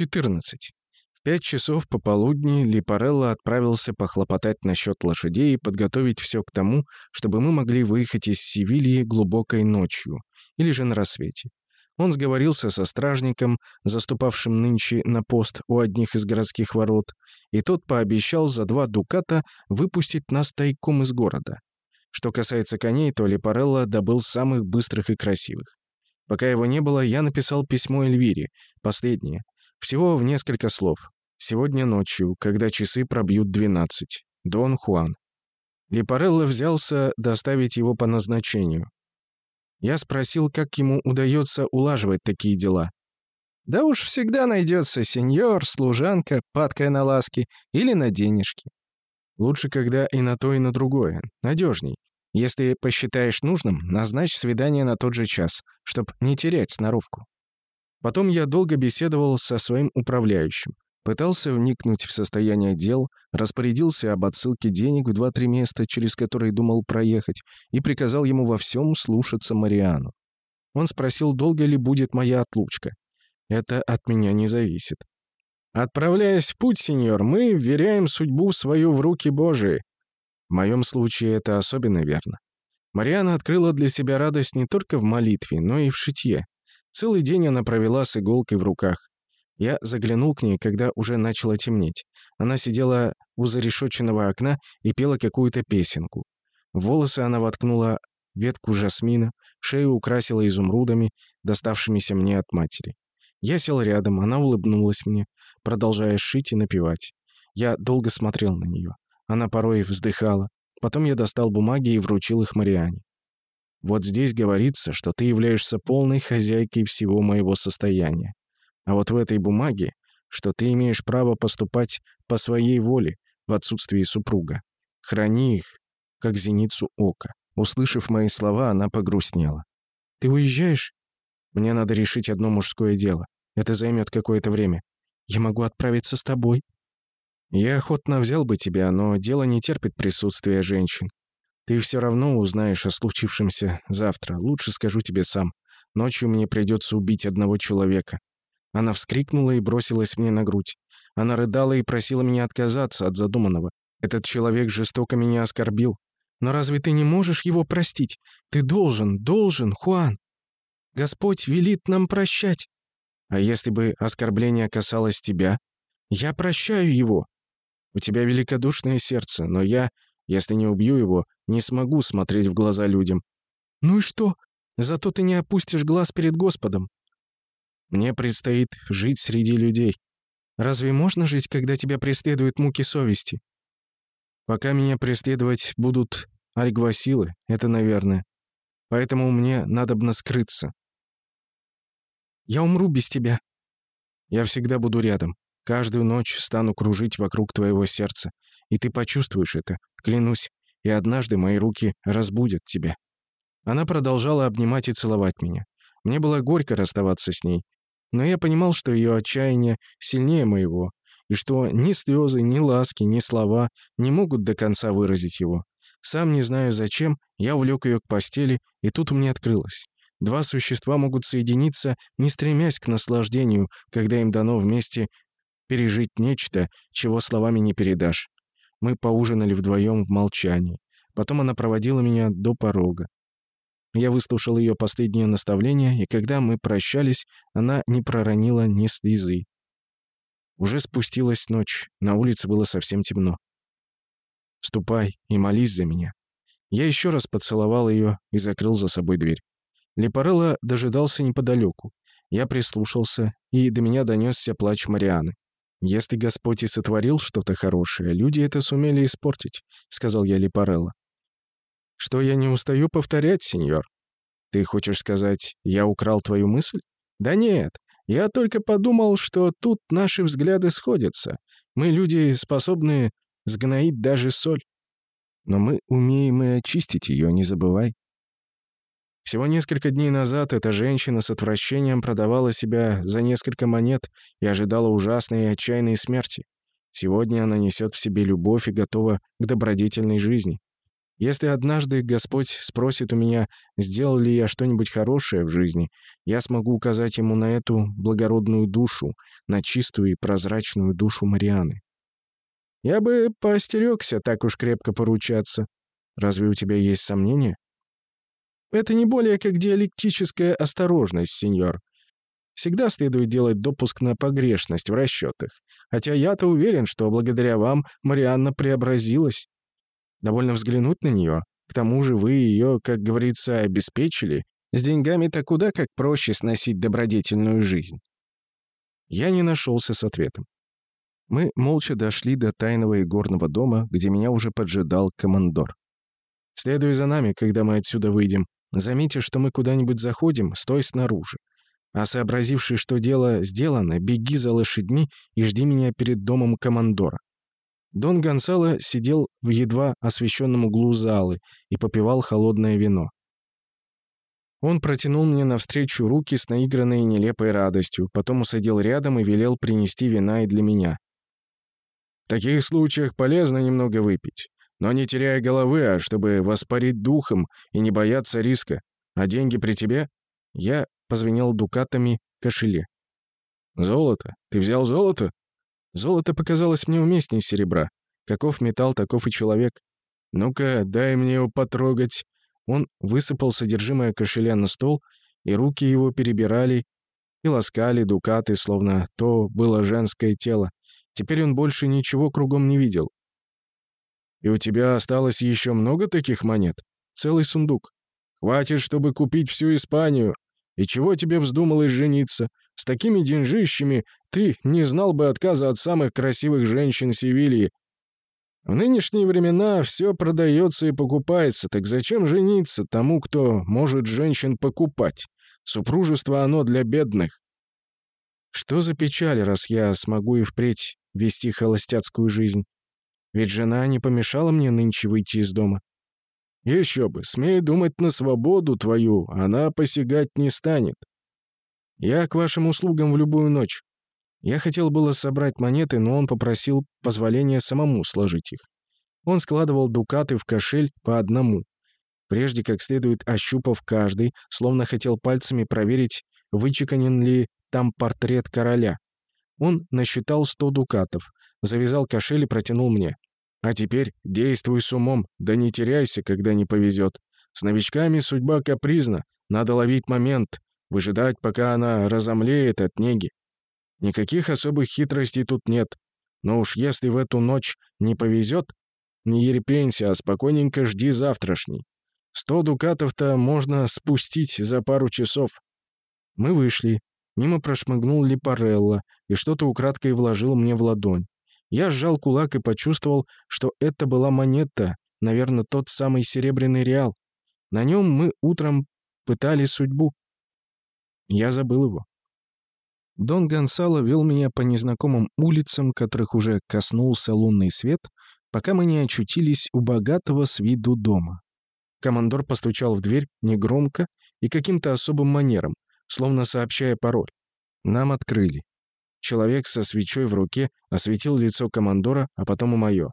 14. В пять часов пополудни Липарелло отправился похлопотать насчет лошадей и подготовить все к тому, чтобы мы могли выехать из Севильи глубокой ночью или же на рассвете. Он сговорился со стражником, заступавшим нынче на пост у одних из городских ворот, и тот пообещал за два дуката выпустить нас тайком из города. Что касается коней, то Липарелло добыл самых быстрых и красивых. Пока его не было, я написал письмо Эльвире, последнее, всего в несколько слов. Сегодня ночью, когда часы пробьют 12. Дон Хуан. Липарелло взялся доставить его по назначению. Я спросил, как ему удается улаживать такие дела. «Да уж всегда найдется сеньор, служанка, падкая на ласки или на денежки. Лучше, когда и на то, и на другое. Надежней. Если посчитаешь нужным, назначь свидание на тот же час, чтобы не терять сноровку. Потом я долго беседовал со своим управляющим. Пытался вникнуть в состояние дел, распорядился об отсылке денег в два-три места, через которые думал проехать, и приказал ему во всем слушаться Мариану. Он спросил, долго ли будет моя отлучка. Это от меня не зависит. «Отправляясь в путь, сеньор, мы вверяем судьбу свою в руки Божии». В моем случае это особенно верно. Мариана открыла для себя радость не только в молитве, но и в шитье. Целый день она провела с иголкой в руках. Я заглянул к ней, когда уже начало темнеть. Она сидела у зарешоченного окна и пела какую-то песенку. В волосы она воткнула ветку жасмина, шею украсила изумрудами, доставшимися мне от матери. Я сел рядом, она улыбнулась мне, продолжая шить и напевать. Я долго смотрел на нее. Она порой вздыхала. Потом я достал бумаги и вручил их Мариане. Вот здесь говорится, что ты являешься полной хозяйкой всего моего состояния. А вот в этой бумаге, что ты имеешь право поступать по своей воле в отсутствии супруга. Храни их, как зеницу ока. Услышав мои слова, она погрустнела. «Ты уезжаешь?» «Мне надо решить одно мужское дело. Это займет какое-то время. Я могу отправиться с тобой». «Я охотно взял бы тебя, но дело не терпит присутствия женщин. Ты все равно узнаешь о случившемся завтра. Лучше скажу тебе сам. Ночью мне придется убить одного человека». Она вскрикнула и бросилась мне на грудь. Она рыдала и просила меня отказаться от задуманного. Этот человек жестоко меня оскорбил. Но разве ты не можешь его простить? Ты должен, должен, Хуан. Господь велит нам прощать. А если бы оскорбление касалось тебя? Я прощаю его. У тебя великодушное сердце, но я если не убью его, не смогу смотреть в глаза людям. Ну и что? Зато ты не опустишь глаз перед Господом. Мне предстоит жить среди людей. Разве можно жить, когда тебя преследуют муки совести? Пока меня преследовать будут альгвасилы, это наверное. Поэтому мне надобно скрыться. Я умру без тебя. Я всегда буду рядом. Каждую ночь стану кружить вокруг твоего сердца. И ты почувствуешь это, клянусь, и однажды мои руки разбудят тебя». Она продолжала обнимать и целовать меня. Мне было горько расставаться с ней, но я понимал, что ее отчаяние сильнее моего, и что ни слезы, ни ласки, ни слова не могут до конца выразить его. Сам не знаю зачем, я увлек ее к постели, и тут мне открылось. Два существа могут соединиться, не стремясь к наслаждению, когда им дано вместе пережить нечто, чего словами не передашь. Мы поужинали вдвоем в молчании. Потом она проводила меня до порога. Я выслушал ее последнее наставление, и когда мы прощались, она не проронила ни слезы. Уже спустилась ночь, на улице было совсем темно. «Ступай и молись за меня». Я еще раз поцеловал ее и закрыл за собой дверь. Лепарелло дожидался неподалеку. Я прислушался, и до меня донесся плач Марианы. «Если Господь и сотворил что-то хорошее, люди это сумели испортить», — сказал я Липарелло. «Что я не устаю повторять, сеньор? Ты хочешь сказать, я украл твою мысль? Да нет, я только подумал, что тут наши взгляды сходятся. Мы люди, способные сгноить даже соль. Но мы умеем и очистить ее, не забывай. Всего несколько дней назад эта женщина с отвращением продавала себя за несколько монет и ожидала ужасной и отчаянной смерти. Сегодня она несет в себе любовь и готова к добродетельной жизни. Если однажды Господь спросит у меня, сделал ли я что-нибудь хорошее в жизни, я смогу указать ему на эту благородную душу, на чистую и прозрачную душу Марианы. Я бы поостерегся так уж крепко поручаться. Разве у тебя есть сомнения? Это не более как диалектическая осторожность, сеньор. Всегда следует делать допуск на погрешность в расчетах. Хотя я-то уверен, что благодаря вам Марианна преобразилась. Довольно взглянуть на нее. К тому же вы ее, как говорится, обеспечили. С деньгами-то куда как проще сносить добродетельную жизнь. Я не нашелся с ответом. Мы молча дошли до тайного игорного дома, где меня уже поджидал командор. «Следуй за нами, когда мы отсюда выйдем. Заметишь, что мы куда-нибудь заходим, стой снаружи. А сообразивший, что дело сделано, беги за лошадьми и жди меня перед домом командора». Дон Гонсало сидел в едва освещенном углу залы и попивал холодное вино. Он протянул мне навстречу руки с наигранной нелепой радостью, потом усадил рядом и велел принести вина и для меня. В таких случаях полезно немного выпить. Но не теряя головы, а чтобы воспарить духом и не бояться риска. А деньги при тебе? Я позвенел дукатами кошеле. «Золото? Ты взял золото?» Золото показалось мне уместнее серебра. Каков металл, таков и человек. «Ну-ка, дай мне его потрогать». Он высыпал содержимое кошеля на стол, и руки его перебирали и ласкали дукаты, словно то было женское тело. Теперь он больше ничего кругом не видел. «И у тебя осталось еще много таких монет? Целый сундук. Хватит, чтобы купить всю Испанию. И чего тебе вздумалось жениться? С такими деньжищами ты не знал бы отказа от самых красивых женщин Севильи. В нынешние времена все продается и покупается, так зачем жениться тому, кто может женщин покупать? Супружество оно для бедных. Что за печаль, раз я смогу и впредь вести холостяцкую жизнь. Ведь жена не помешала мне нынче выйти из дома. Еще бы, смей думать на свободу твою, она посягать не станет. Я к вашим услугам в любую ночь. Я хотел было собрать монеты, но он попросил позволения самому сложить их. Он складывал дукаты в кошель по одному, прежде как следует ощупав каждый, словно хотел пальцами проверить, вычеканен ли там портрет короля. Он насчитал сто дукатов, завязал кошель и протянул мне. «А теперь действуй с умом, да не теряйся, когда не повезет. С новичками судьба капризна, надо ловить момент, выжидать, пока она разомлеет от неги. Никаких особых хитростей тут нет. Но уж если в эту ночь не повезет, не ерепенься, а спокойненько жди завтрашний. Сто дукатов-то можно спустить за пару часов. Мы вышли. Мимо прошмыгнул Липарелло и что-то украдкой вложил мне в ладонь. Я сжал кулак и почувствовал, что это была монета, наверное, тот самый серебряный реал. На нем мы утром пытали судьбу. Я забыл его. Дон Гонсало вел меня по незнакомым улицам, которых уже коснулся лунный свет, пока мы не очутились у богатого с виду дома. Командор постучал в дверь негромко и каким-то особым манером, словно сообщая пароль. Нам открыли. Человек со свечой в руке осветил лицо командора, а потом и мое.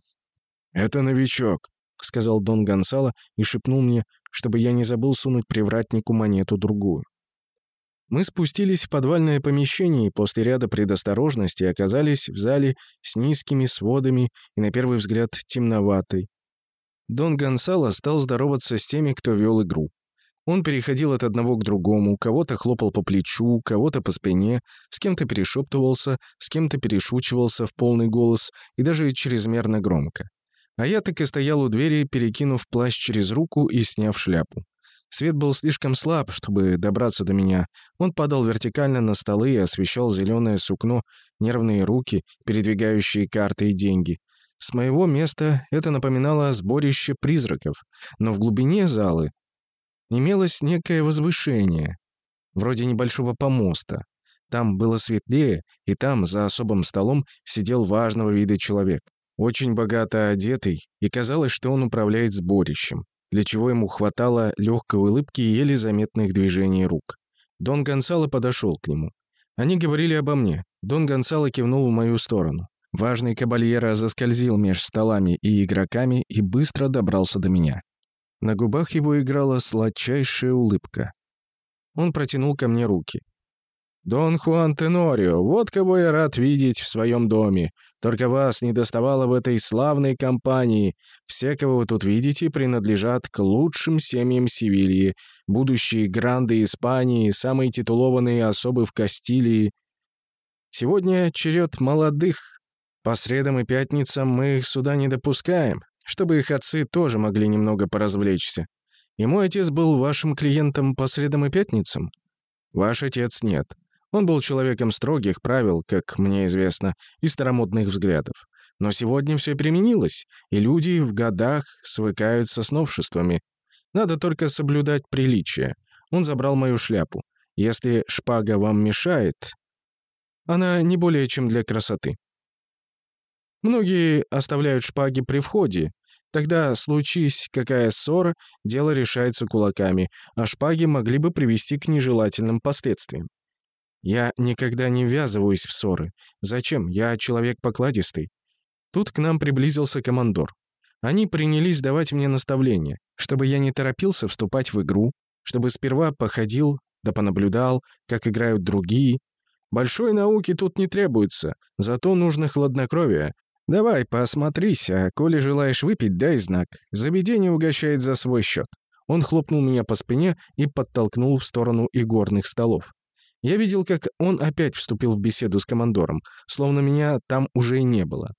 «Это новичок», — сказал Дон Гонсало и шепнул мне, чтобы я не забыл сунуть привратнику монету другую. Мы спустились в подвальное помещение и после ряда предосторожностей оказались в зале с низкими сводами и, на первый взгляд, темноватой. Дон Гонсало стал здороваться с теми, кто вел игру. Он переходил от одного к другому, кого-то хлопал по плечу, кого-то по спине, с кем-то перешептывался, с кем-то перешучивался в полный голос и даже чрезмерно громко. А я так и стоял у двери, перекинув плащ через руку и сняв шляпу. Свет был слишком слаб, чтобы добраться до меня. Он падал вертикально на столы и освещал зеленое сукно, нервные руки, передвигающие карты и деньги. С моего места это напоминало сборище призраков, но в глубине залы имелось некое возвышение, вроде небольшого помоста. Там было светлее, и там, за особым столом, сидел важного вида человек, очень богато одетый, и казалось, что он управляет сборищем, для чего ему хватало легкой улыбки и еле заметных движений рук. Дон Гонсало подошел к нему. Они говорили обо мне. Дон Гонсало кивнул в мою сторону. Важный кабальера заскользил меж столами и игроками и быстро добрался до меня. На губах его играла сладчайшая улыбка. Он протянул ко мне руки. «Дон Хуан Тенорио, вот кого я рад видеть в своем доме. Только вас не доставало в этой славной компании. Все, кого вы тут видите, принадлежат к лучшим семьям Севильи, будущие гранды Испании, самые титулованные особы в Кастилии. Сегодня черед молодых. По средам и пятницам мы их сюда не допускаем, чтобы их отцы тоже могли немного поразвлечься. И мой отец был вашим клиентом по средам и пятницам? Ваш отец нет. Он был человеком строгих правил, как мне известно, и старомодных взглядов. Но сегодня все применилось, и люди в годах свыкаются с новшествами. Надо только соблюдать приличие. Он забрал мою шляпу. Если шпага вам мешает, она не более чем для красоты. Многие оставляют шпаги при входе. Тогда, случись какая ссора, дело решается кулаками, а шпаги могли бы привести к нежелательным последствиям. Я никогда не ввязываюсь в ссоры. Зачем? Я человек покладистый. Тут к нам приблизился командор. Они принялись давать мне наставления, чтобы я не торопился вступать в игру, чтобы сперва походил да понаблюдал, как играют другие. Большой науки тут не требуется, зато нужно хладнокровие. Давай, посмотрись, а коли желаешь выпить, дай знак. Заведение угощает за свой счет. Он хлопнул меня по спине и подтолкнул в сторону игорных столов. Я видел, как он опять вступил в беседу с командором, словно меня там уже и не было.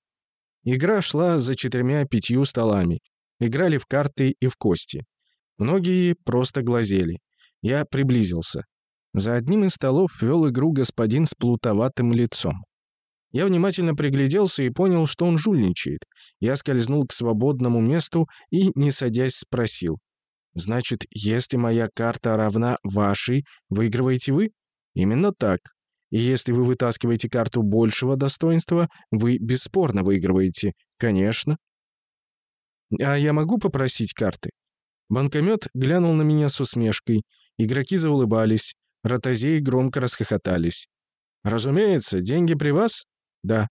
Игра шла за четырьмя-пятью столами. Играли в карты и в кости. Многие просто глазели. Я приблизился. За одним из столов вел игру господин с плутоватым лицом. Я внимательно пригляделся и понял, что он жульничает. Я скользнул к свободному месту и, не садясь, спросил. «Значит, если моя карта равна вашей, выигрываете вы?» Именно так. И если вы вытаскиваете карту большего достоинства, вы бесспорно выигрываете. Конечно. А я могу попросить карты? Банкомет глянул на меня с усмешкой. Игроки заулыбались. Ротозеи громко расхохотались. «Разумеется, деньги при вас?» «Да».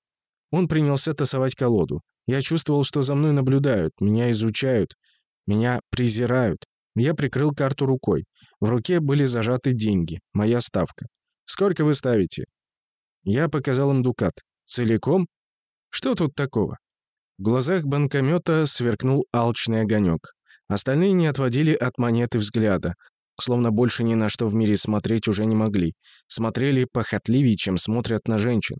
Он принялся тасовать колоду. Я чувствовал, что за мной наблюдают, меня изучают, меня презирают. Я прикрыл карту рукой. В руке были зажаты деньги, моя ставка. «Сколько вы ставите?» Я показал им дукат. «Целиком? Что тут такого?» В глазах банкомета сверкнул алчный огонек. Остальные не отводили от монеты взгляда, словно больше ни на что в мире смотреть уже не могли. Смотрели похотливее, чем смотрят на женщин.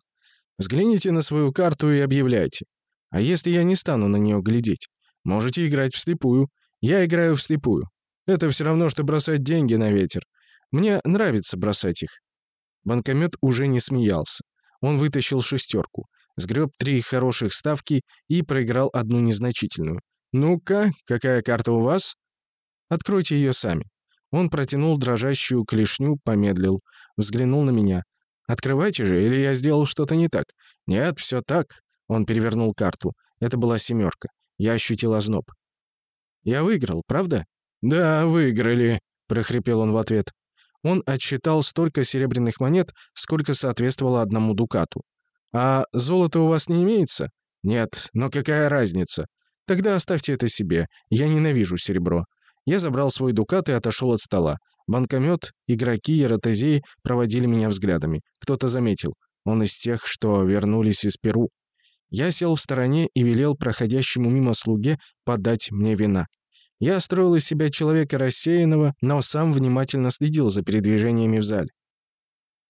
Взгляните на свою карту и объявляйте. А если я не стану на нее глядеть? Можете играть вслепую. Я играю вслепую. Это все равно, что бросать деньги на ветер. Мне нравится бросать их». Банкомет уже не смеялся. Он вытащил шестерку, сгреб три хороших ставки и проиграл одну незначительную. «Ну-ка, какая карта у вас?» «Откройте ее сами». Он протянул дрожащую клешню, помедлил, взглянул на меня. «Открывайте же, или я сделал что-то не так?» «Нет, все так». Он перевернул карту. Это была семерка. Я ощутил озноб. «Я выиграл, правда?» «Да, выиграли», — прохрипел он в ответ. Он отсчитал столько серебряных монет, сколько соответствовало одному дукату. «А золота у вас не имеется?» «Нет, но какая разница?» «Тогда оставьте это себе. Я ненавижу серебро». Я забрал свой дукат и отошел от стола. Банкомет, игроки и ротозеи проводили меня взглядами. Кто-то заметил. Он из тех, что вернулись из Перу. Я сел в стороне и велел проходящему мимо слуге подать мне вина. Я строил из себя человека рассеянного, но сам внимательно следил за передвижениями в зале.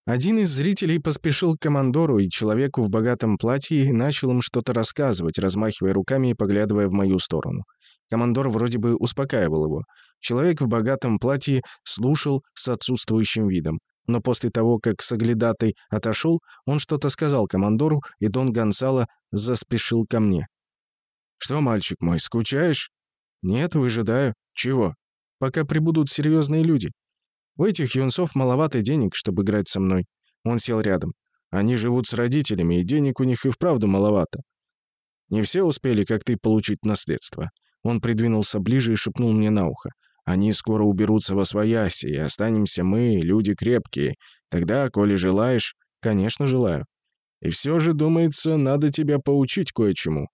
Один из зрителей поспешил к командору и человеку в богатом платье начал им что-то рассказывать, размахивая руками и поглядывая в мою сторону. Командор вроде бы успокаивал его. Человек в богатом платье слушал с отсутствующим видом. Но после того, как Саглядатый отошел, он что-то сказал командору, и Дон Гонсало заспешил ко мне. «Что, мальчик мой, скучаешь?» «Нет, выжидаю. Чего? Пока прибудут серьезные люди. У этих юнцов маловато денег, чтобы играть со мной». Он сел рядом. «Они живут с родителями, и денег у них и вправду маловато. Не все успели, как ты, получить наследство». Он придвинулся ближе и шепнул мне на ухо. «Они скоро уберутся во свояси, и останемся мы, люди крепкие. Тогда, коли желаешь...» «Конечно, желаю. И все же, думается, надо тебя поучить кое-чему.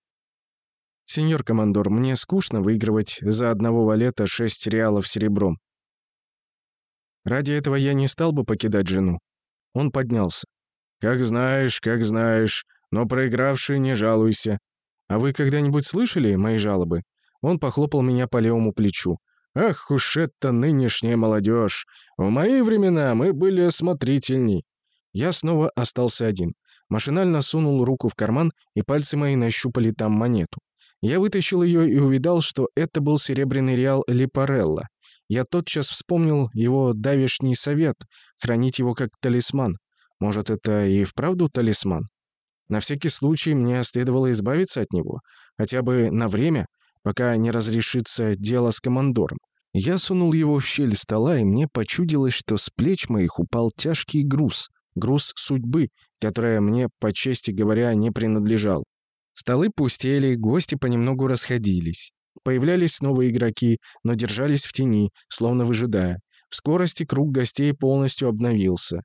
«Сеньор командор, мне скучно выигрывать за одного валета шесть реалов серебром. Ради этого я не стал бы покидать жену». Он поднялся. «Как знаешь, как знаешь, но проигравший не жалуйся. А вы когда-нибудь слышали мои жалобы?» Он похлопал меня по левому плечу. «Ах уж это нынешняя молодежь! В мои времена мы были осмотрительней». Я снова остался один. Машинально сунул руку в карман, и пальцы мои нащупали там монету. Я вытащил ее и увидал, что это был серебряный реал Липарелла. Я тотчас вспомнил его давешний совет — хранить его как талисман. Может, это и вправду талисман? На всякий случай мне следовало избавиться от него, хотя бы на время, пока не разрешится дело с командором. Я сунул его в щель стола, и мне почудилось, что с плеч моих упал тяжкий груз, груз судьбы, которая мне, по чести говоря, не принадлежал. Столы пустели, гости понемногу расходились. Появлялись новые игроки, но держались в тени, словно выжидая. В скорости круг гостей полностью обновился.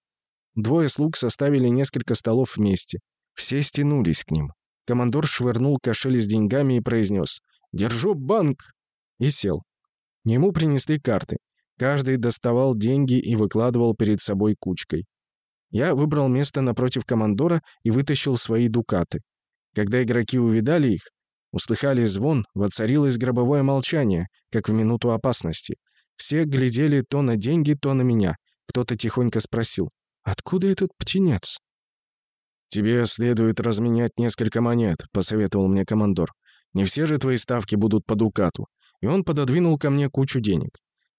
Двое слуг составили несколько столов вместе. Все стянулись к ним. Командор швырнул кошель с деньгами и произнес «Держу банк!» и сел. Ему принесли карты. Каждый доставал деньги и выкладывал перед собой кучкой. Я выбрал место напротив командора и вытащил свои дукаты. Когда игроки увидали их, услыхали звон, воцарилось гробовое молчание, как в минуту опасности. Все глядели то на деньги, то на меня. Кто-то тихонько спросил, «Откуда этот птенец?» «Тебе следует разменять несколько монет», — посоветовал мне командор. «Не все же твои ставки будут по дукату». И он пододвинул ко мне кучу денег.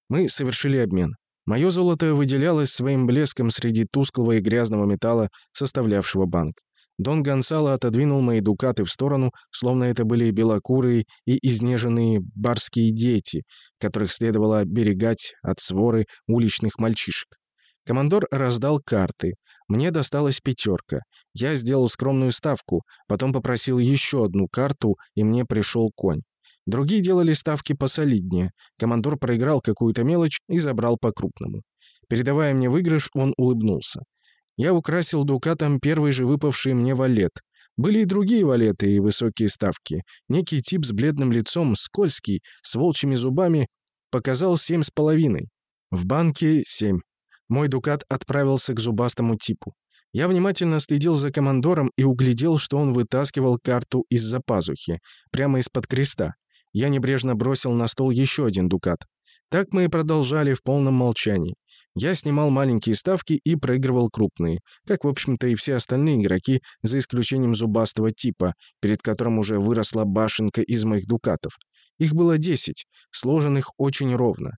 Мы совершили обмен. Мое золото выделялось своим блеском среди тусклого и грязного металла, составлявшего банк. Дон Гонсало отодвинул мои дукаты в сторону, словно это были белокурые и изнеженные барские дети, которых следовало оберегать от своры уличных мальчишек. Командор раздал карты. Мне досталась пятерка. Я сделал скромную ставку, потом попросил еще одну карту, и мне пришел конь. Другие делали ставки посолиднее. Командор проиграл какую-то мелочь и забрал по-крупному. Передавая мне выигрыш, он улыбнулся. Я украсил дукатом первый же выпавший мне валет. Были и другие валеты и высокие ставки. Некий тип с бледным лицом, скользкий, с волчьими зубами, показал семь с половиной. В банке семь. Мой дукат отправился к зубастому типу. Я внимательно следил за командором и углядел, что он вытаскивал карту из-за пазухи, прямо из-под креста. Я небрежно бросил на стол еще один дукат. Так мы и продолжали в полном молчании. Я снимал маленькие ставки и проигрывал крупные, как, в общем-то, и все остальные игроки, за исключением зубастого типа, перед которым уже выросла башенка из моих дукатов. Их было десять, сложенных очень ровно.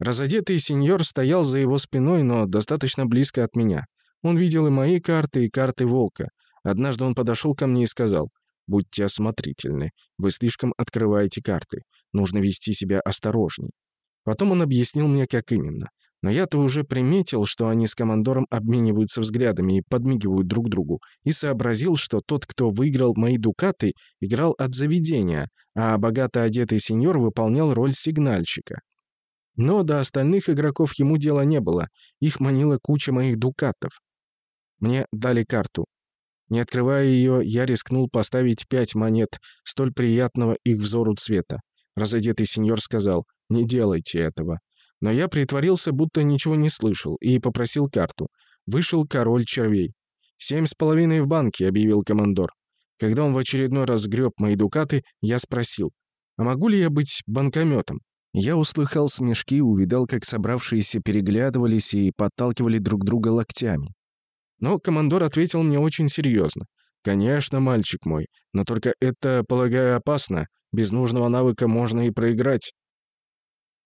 Разодетый сеньор стоял за его спиной, но достаточно близко от меня. Он видел и мои карты, и карты волка. Однажды он подошел ко мне и сказал, «Будьте осмотрительны. Вы слишком открываете карты. Нужно вести себя осторожней». Потом он объяснил мне, как именно. Но я-то уже приметил, что они с командором обмениваются взглядами и подмигивают друг другу, и сообразил, что тот, кто выиграл мои дукаты, играл от заведения, а богато одетый сеньор выполнял роль сигнальщика. Но до остальных игроков ему дела не было. Их манила куча моих дукатов. Мне дали карту. Не открывая ее, я рискнул поставить пять монет, столь приятного их взору цвета. Разодетый сеньор сказал, «Не делайте этого». Но я притворился, будто ничего не слышал, и попросил карту. Вышел король червей. «Семь с половиной в банке», — объявил командор. Когда он в очередной раз греб мои дукаты, я спросил, «А могу ли я быть банкометом?» Я услыхал смешки, увидал, как собравшиеся переглядывались и подталкивали друг друга локтями. Но командор ответил мне очень серьезно. «Конечно, мальчик мой, но только это, полагаю, опасно. Без нужного навыка можно и проиграть».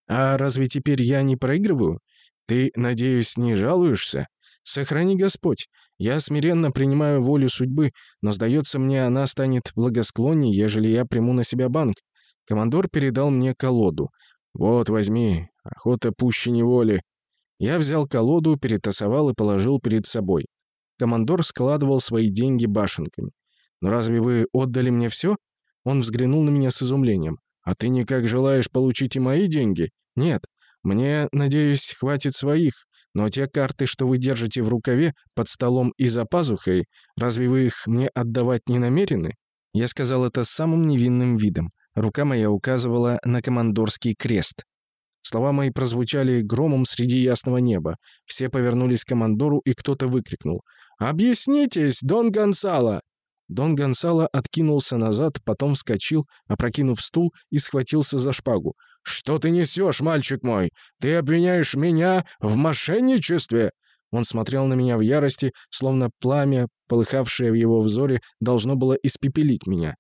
«А разве теперь я не проигрываю? Ты, надеюсь, не жалуешься? Сохрани Господь. Я смиренно принимаю волю судьбы, но, сдается мне, она станет благосклонней, ежели я приму на себя банк. Командор передал мне колоду. «Вот, возьми, охота пуще неволи». Я взял колоду, перетасовал и положил перед собой. Командор складывал свои деньги башенками. «Но разве вы отдали мне все?» Он взглянул на меня с изумлением. «А ты никак желаешь получить и мои деньги?» «Нет. Мне, надеюсь, хватит своих. Но те карты, что вы держите в рукаве, под столом и за пазухой, разве вы их мне отдавать не намерены?» Я сказал это с самым невинным видом. Рука моя указывала на командорский крест. Слова мои прозвучали громом среди ясного неба. Все повернулись к командору, и кто-то выкрикнул. «Объяснитесь, Дон Гонсало!» Дон Гонсало откинулся назад, потом вскочил, опрокинув стул и схватился за шпагу. «Что ты несешь, мальчик мой? Ты обвиняешь меня в мошенничестве?» Он смотрел на меня в ярости, словно пламя, полыхавшее в его взоре, должно было испепелить меня.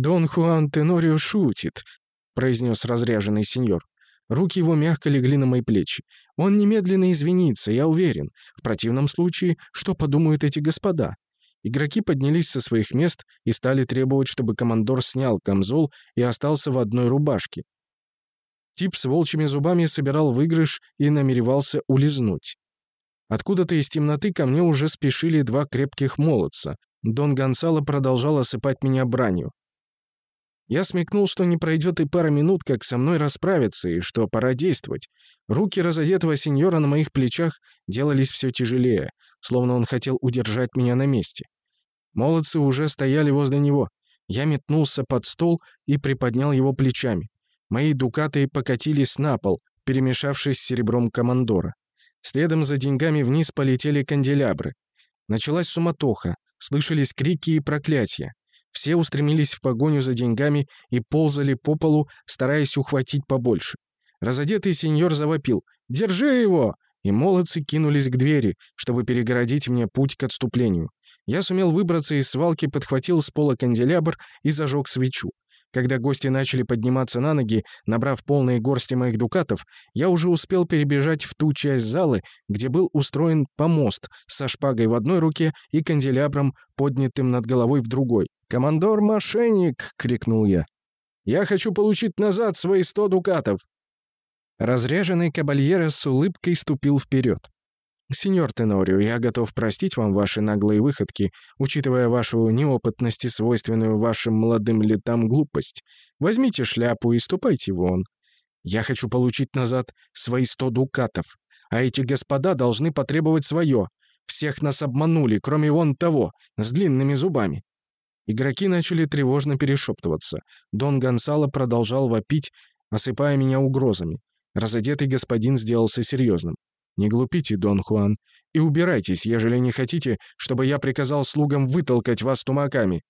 «Дон Хуан Тенорио шутит», — произнес разряженный сеньор. Руки его мягко легли на мои плечи. «Он немедленно извинится, я уверен. В противном случае, что подумают эти господа?» Игроки поднялись со своих мест и стали требовать, чтобы командор снял камзол и остался в одной рубашке. Тип с волчьими зубами собирал выигрыш и намеревался улизнуть. Откуда-то из темноты ко мне уже спешили два крепких молодца. Дон Гонсало продолжал осыпать меня бранью. Я смекнул, что не пройдет и пара минут, как со мной расправиться, и что пора действовать. Руки разодетого сеньора на моих плечах делались все тяжелее, словно он хотел удержать меня на месте. Молодцы уже стояли возле него. Я метнулся под стол и приподнял его плечами. Мои дукаты покатились на пол, перемешавшись с серебром командора. Следом за деньгами вниз полетели канделябры. Началась суматоха, слышались крики и проклятия. Все устремились в погоню за деньгами и ползали по полу, стараясь ухватить побольше. Разодетый сеньор завопил «Держи его!» и молодцы кинулись к двери, чтобы перегородить мне путь к отступлению. Я сумел выбраться из свалки, подхватил с пола канделябр и зажег свечу. Когда гости начали подниматься на ноги, набрав полные горсти моих дукатов, я уже успел перебежать в ту часть залы, где был устроен помост со шпагой в одной руке и канделябром, поднятым над головой в другой. «Командор мошенник!» — крикнул я. «Я хочу получить назад свои сто дукатов!» Разряженный кабальера с улыбкой ступил вперед. «Сеньор Тенорио, я готов простить вам ваши наглые выходки, учитывая вашу неопытность и свойственную вашим молодым летам глупость. Возьмите шляпу и ступайте вон. Я хочу получить назад свои сто дукатов, а эти господа должны потребовать свое. Всех нас обманули, кроме вон того, с длинными зубами». Игроки начали тревожно перешептываться. Дон Гонсало продолжал вопить, осыпая меня угрозами. Разодетый господин сделался серьезным. Не глупите, Дон Хуан, и убирайтесь, ежели не хотите, чтобы я приказал слугам вытолкать вас тумаками.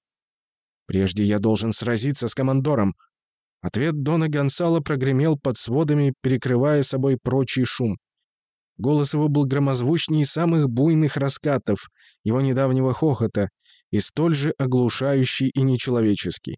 Прежде я должен сразиться с командором. Ответ Дона Гонсало прогремел под сводами, перекрывая собой прочий шум. Голос его был громозвучнее самых буйных раскатов, его недавнего хохота, и столь же оглушающий и нечеловеческий.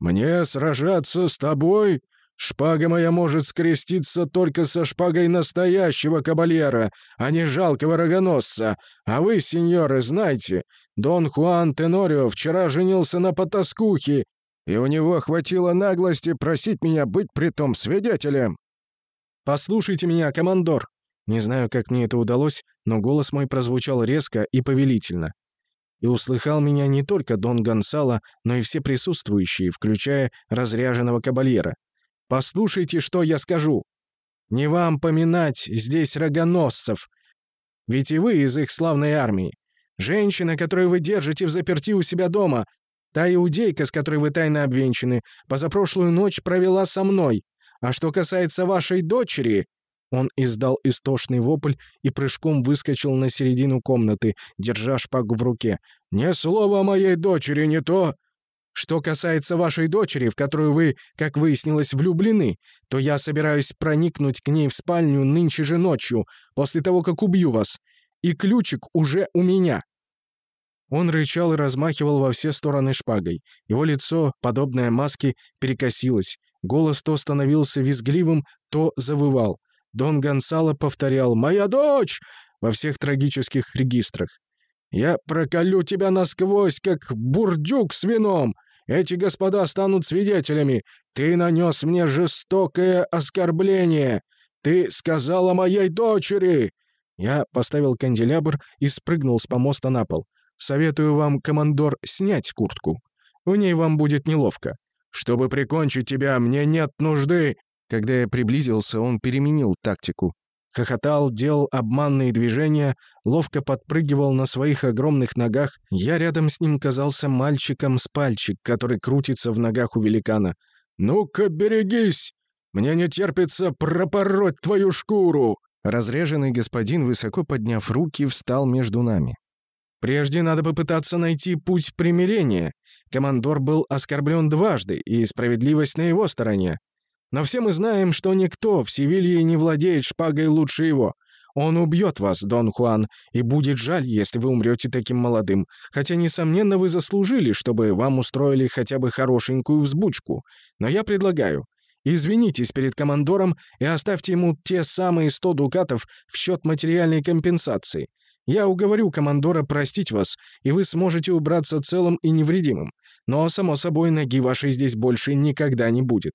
«Мне сражаться с тобой? Шпага моя может скреститься только со шпагой настоящего кабальера, а не жалкого рогоносца. А вы, сеньоры, знаете, Дон Хуан Тенорио вчера женился на потаскухе, и у него хватило наглости просить меня быть при том свидетелем. «Послушайте меня, командор!» Не знаю, как мне это удалось, но голос мой прозвучал резко и повелительно. И услыхал меня не только Дон Гонсало, но и все присутствующие, включая разряженного кабальера. Послушайте, что я скажу. Не вам поминать здесь рогоносцев, ведь и вы из их славной армии. Женщина, которую вы держите в заперти у себя дома, та иудейка, с которой вы тайно обвенчаны, позапрошлую ночь провела со мной. А что касается вашей дочери...» Он издал истошный вопль и прыжком выскочил на середину комнаты, держа шпагу в руке. «Ни слова моей дочери не то!» Что касается вашей дочери, в которую вы, как выяснилось, влюблены, то я собираюсь проникнуть к ней в спальню нынче же ночью, после того, как убью вас. И ключик уже у меня». Он рычал и размахивал во все стороны шпагой. Его лицо, подобное маске, перекосилось. Голос то становился визгливым, то завывал. Дон Гонсало повторял «Моя дочь!» во всех трагических регистрах. «Я проколю тебя насквозь, как бурдюк с вином! Эти господа станут свидетелями. Ты нанес мне жестокое оскорбление. Ты сказал о моей дочери!» Я поставил канделябр и спрыгнул с помоста на пол. «Советую вам, командор, снять куртку. В ней вам будет неловко. Чтобы прикончить тебя, мне нет нужды!» Когда я приблизился, он переменил тактику. хохотал, делал обманные движения, ловко подпрыгивал на своих огромных ногах. Я рядом с ним казался мальчиком с пальчик, который крутится в ногах у великана. «Ну-ка, берегись! Мне не терпится пропороть твою шкуру!» Разреженный господин, высоко подняв руки, встал между нами. «Прежде надо попытаться найти путь примирения. Командор был оскорблен дважды, и справедливость на его стороне. Но все мы знаем, что никто в Севилье не владеет шпагой лучше его. Он убьет вас, Дон Хуан, и будет жаль, если вы умрете таким молодым, хотя, несомненно, вы заслужили, чтобы вам устроили хотя бы хорошенькую взбучку. Но я предлагаю, Извинитесь перед командором и оставьте ему те самые 100 дукатов в счет материальной компенсации. Я уговорю командора простить вас, и вы сможете убраться целым и невредимым. Но, само собой, ноги вашей здесь больше никогда не будет».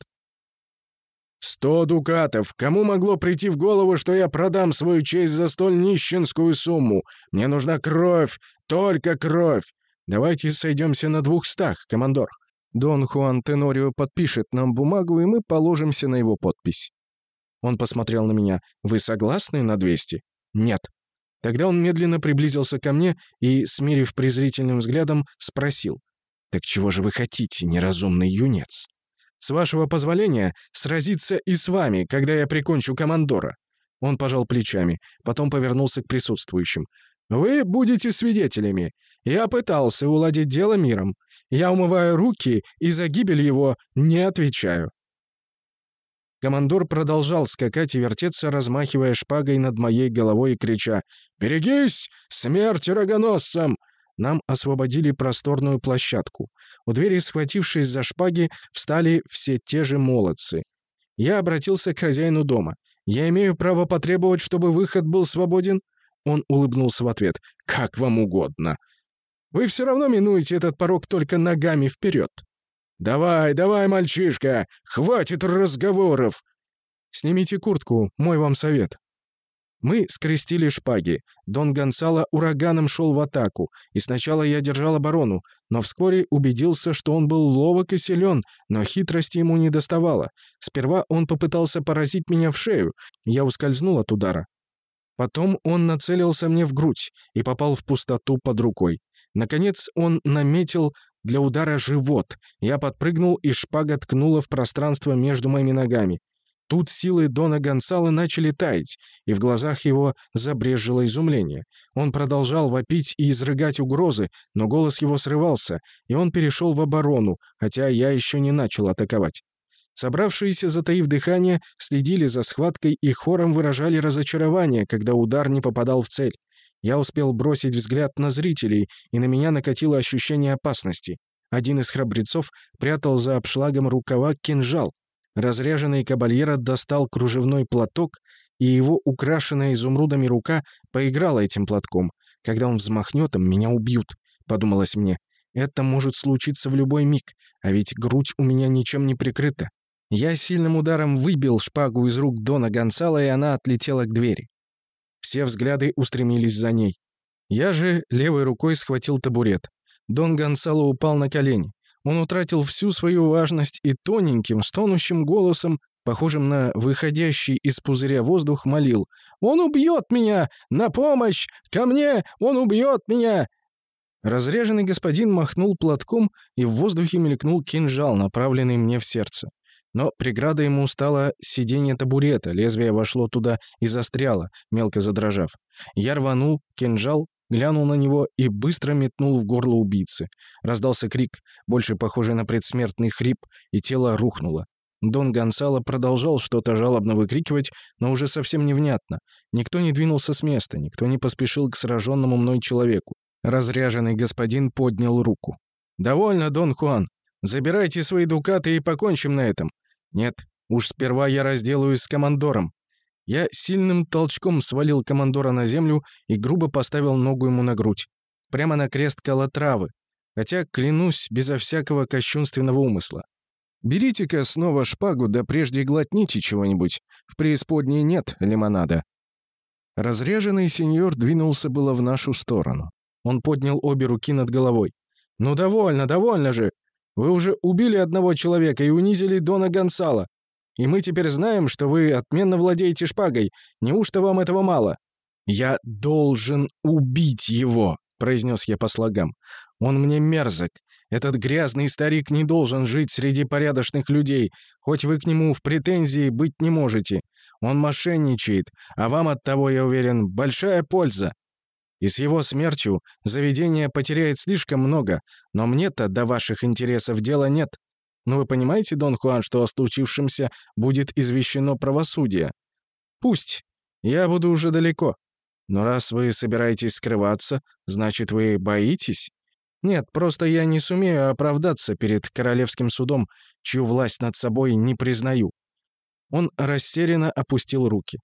«Сто дукатов! Кому могло прийти в голову, что я продам свою честь за столь нищенскую сумму? Мне нужна кровь! Только кровь! Давайте сойдемся на двухстах, командор!» Дон Хуан Тенорио подпишет нам бумагу, и мы положимся на его подпись». Он посмотрел на меня. «Вы согласны на 200?» «Нет». Тогда он медленно приблизился ко мне и, смирив презрительным взглядом, спросил. «Так чего же вы хотите, неразумный юнец?» «С вашего позволения, сразиться и с вами, когда я прикончу командора». Он пожал плечами, потом повернулся к присутствующим. «Вы будете свидетелями. Я пытался уладить дело миром. Я умываю руки и за гибель его не отвечаю». Командор продолжал скакать и вертеться, размахивая шпагой над моей головой и крича «Берегись! Смерть рогоносцам!» Нам освободили просторную площадку. У двери, схватившись за шпаги, встали все те же молодцы. Я обратился к хозяину дома. «Я имею право потребовать, чтобы выход был свободен?» Он улыбнулся в ответ. «Как вам угодно. Вы все равно минуете этот порог только ногами вперед. Давай, давай, мальчишка, хватит разговоров. Снимите куртку, мой вам совет. Мы скрестили шпаги. Дон Гонсало ураганом шел в атаку, и сначала я держал оборону, но вскоре убедился, что он был ловок и силен, но хитрости ему не доставало. Сперва он попытался поразить меня в шею, я ускользнул от удара. Потом он нацелился мне в грудь и попал в пустоту под рукой. Наконец он наметил для удара живот. Я подпрыгнул, и шпага ткнула в пространство между моими ногами. Тут силы Дона Гонсала начали таять, и в глазах его забрежило изумление. Он продолжал вопить и изрыгать угрозы, но голос его срывался, и он перешел в оборону, хотя я еще не начал атаковать. Собравшиеся, затаив дыхание, следили за схваткой и хором выражали разочарование, когда удар не попадал в цель. Я успел бросить взгляд на зрителей, и на меня накатило ощущение опасности. Один из храбрецов прятал за обшлагом рукава кинжал. Разряженный кабальера достал кружевной платок, и его украшенная изумрудами рука поиграла этим платком. Когда он взмахнет им, меня убьют, подумалось мне. Это может случиться в любой миг, а ведь грудь у меня ничем не прикрыта. Я сильным ударом выбил шпагу из рук Дона Гонсала, и она отлетела к двери. Все взгляды устремились за ней. Я же левой рукой схватил табурет. Дон Гонсало упал на колени. Он утратил всю свою важность и тоненьким, стонущим голосом, похожим на выходящий из пузыря воздух, молил. «Он убьет меня! На помощь! Ко мне! Он убьет меня!» Разреженный господин махнул платком, и в воздухе мелькнул кинжал, направленный мне в сердце. Но преградой ему стало сиденье табурета, лезвие вошло туда и застряло, мелко задрожав. Я рванул, кинжал, глянул на него и быстро метнул в горло убийцы. Раздался крик, больше похожий на предсмертный хрип, и тело рухнуло. Дон Гонсало продолжал что-то жалобно выкрикивать, но уже совсем невнятно. Никто не двинулся с места, никто не поспешил к сраженному мной человеку. Разряженный господин поднял руку. «Довольно, Дон Хуан. Забирайте свои дукаты и покончим на этом. Нет, уж сперва я разделаюсь с командором. Я сильным толчком свалил командора на землю и грубо поставил ногу ему на грудь. Прямо на крест колотравы. Хотя, клянусь, безо всякого кощунственного умысла. Берите-ка снова шпагу, да прежде глотните чего-нибудь. В преисподней нет лимонада. Разряженный сеньор двинулся было в нашу сторону. Он поднял обе руки над головой. «Ну довольно, довольно же! Вы уже убили одного человека и унизили Дона Гонсала. И мы теперь знаем, что вы отменно владеете шпагой. Неужто вам этого мало?» «Я должен убить его», — произнес я по слогам. «Он мне мерзок. Этот грязный старик не должен жить среди порядочных людей, хоть вы к нему в претензии быть не можете. Он мошенничает, а вам от того, я уверен, большая польза. И с его смертью заведение потеряет слишком много, но мне-то до ваших интересов дела нет. Но вы понимаете, Дон Хуан, что о случившемся будет извещено правосудие? Пусть. Я буду уже далеко. Но раз вы собираетесь скрываться, значит, вы боитесь? Нет, просто я не сумею оправдаться перед королевским судом, чью власть над собой не признаю. Он растерянно опустил руки.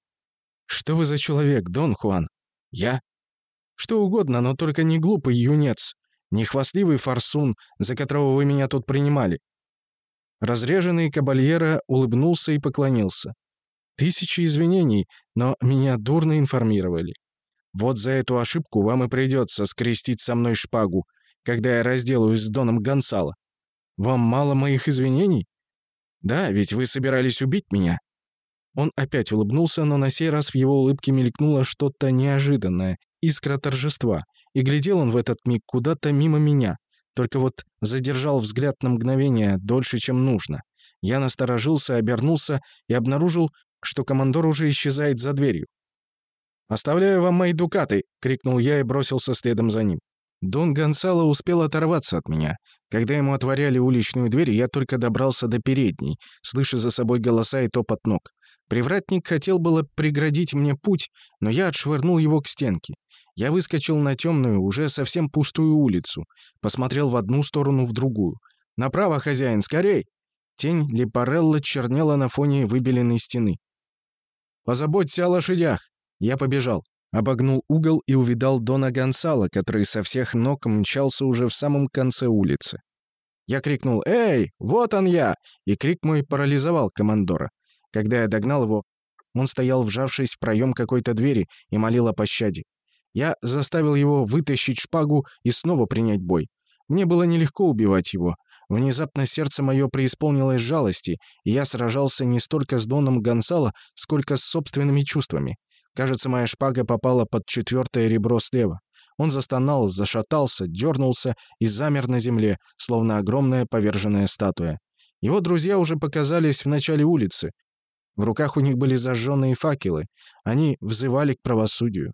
«Что вы за человек, Дон Хуан?» «Я?» «Что угодно, но только не глупый юнец, не хвастливый форсун, за которого вы меня тут принимали. Разреженный кабальера улыбнулся и поклонился. «Тысячи извинений, но меня дурно информировали. Вот за эту ошибку вам и придется скрестить со мной шпагу, когда я разделаюсь с Доном Гонсало. Вам мало моих извинений? Да, ведь вы собирались убить меня». Он опять улыбнулся, но на сей раз в его улыбке мелькнуло что-то неожиданное, искра торжества, и глядел он в этот миг куда-то мимо меня, только вот задержал взгляд на мгновение дольше, чем нужно. Я насторожился, обернулся и обнаружил, что командор уже исчезает за дверью. «Оставляю вам мои дукаты!» — крикнул я и бросился следом за ним. Дон Гонсало успел оторваться от меня. Когда ему отворяли уличную дверь, я только добрался до передней, слыша за собой голоса и топот ног. Привратник хотел было преградить мне путь, но я отшвырнул его к стенке. Я выскочил на темную, уже совсем пустую улицу, посмотрел в одну сторону, в другую. «Направо, хозяин, скорей!» Тень Лепарелла чернела на фоне выбеленной стены. «Позаботься о лошадях!» Я побежал, обогнул угол и увидал Дона Гонсала, который со всех ног мчался уже в самом конце улицы. Я крикнул «Эй, вот он я!» и крик мой парализовал командора. Когда я догнал его, он стоял, вжавшись в проем какой-то двери, и молил о пощаде. Я заставил его вытащить шпагу и снова принять бой. Мне было нелегко убивать его. Внезапно сердце мое преисполнилось жалости, и я сражался не столько с Доном Гонсало, сколько с собственными чувствами. Кажется, моя шпага попала под четвертое ребро слева. Он застонал, зашатался, дернулся и замер на земле, словно огромная поверженная статуя. Его друзья уже показались в начале улицы. В руках у них были зажженные факелы. Они взывали к правосудию.